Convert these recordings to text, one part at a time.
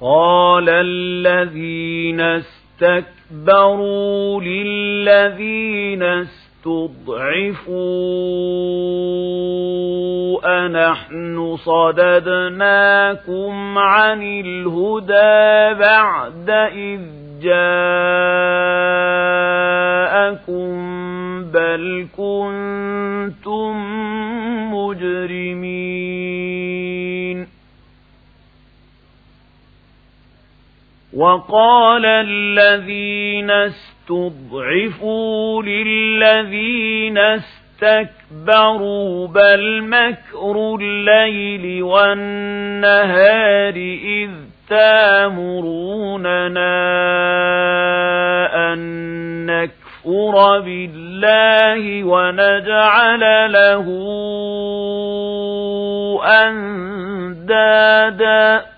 قال الذين استكبروا للذين استضعفوا أنحن صددناكم عن الهدى بعد إذ جاءكم وقال الذين استضعفوا للذين استكبروا بل مكر الليل والنهار إذ تامروننا أن نكفر بالله ونجعل له أندادا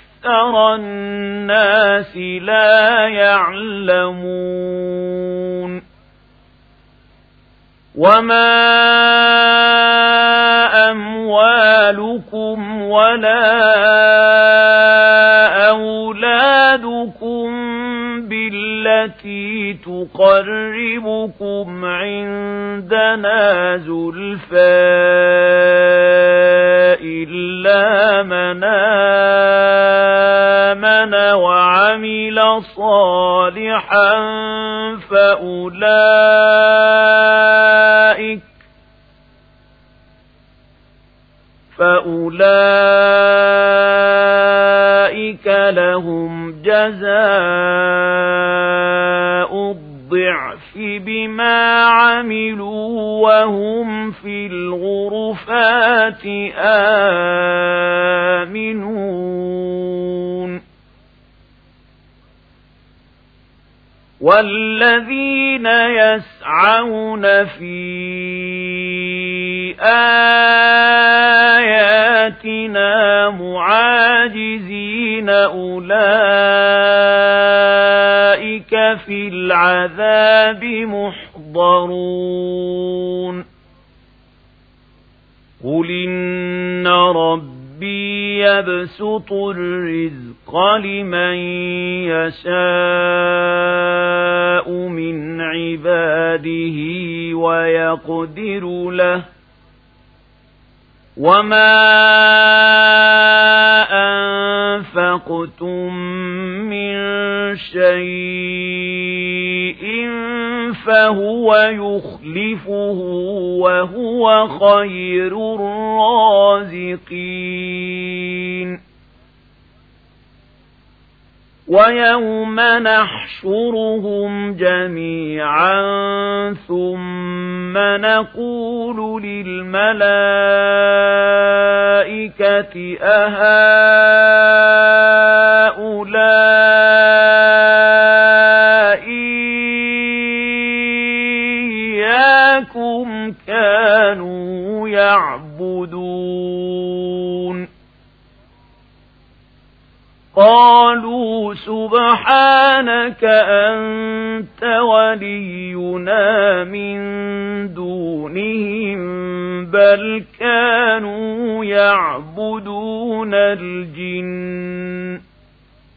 أكثر الناس لا يعلمون. وما أموالكم ولا أولادكم بالتي تقربكم عندنا زلفى إلا من صالحا فأولئك فأولئك لهم جزاء الضعف بما عملوا وهم في الغرفات آمنون. والذين يسعون في آياتنا معاجزين أولئك في العذاب محضرون. قل إن ربي يبسط الرزق لمن يشاء من عباده ويقدر له وما أنفقتم من شيء فهو يخلفه وهو خير الرازقين ويوم نحشرهم جميعا ثم نقول للملائكة أهؤلاء سبحانك أنت ولينا من دونهم بل كانوا يعبدون الجن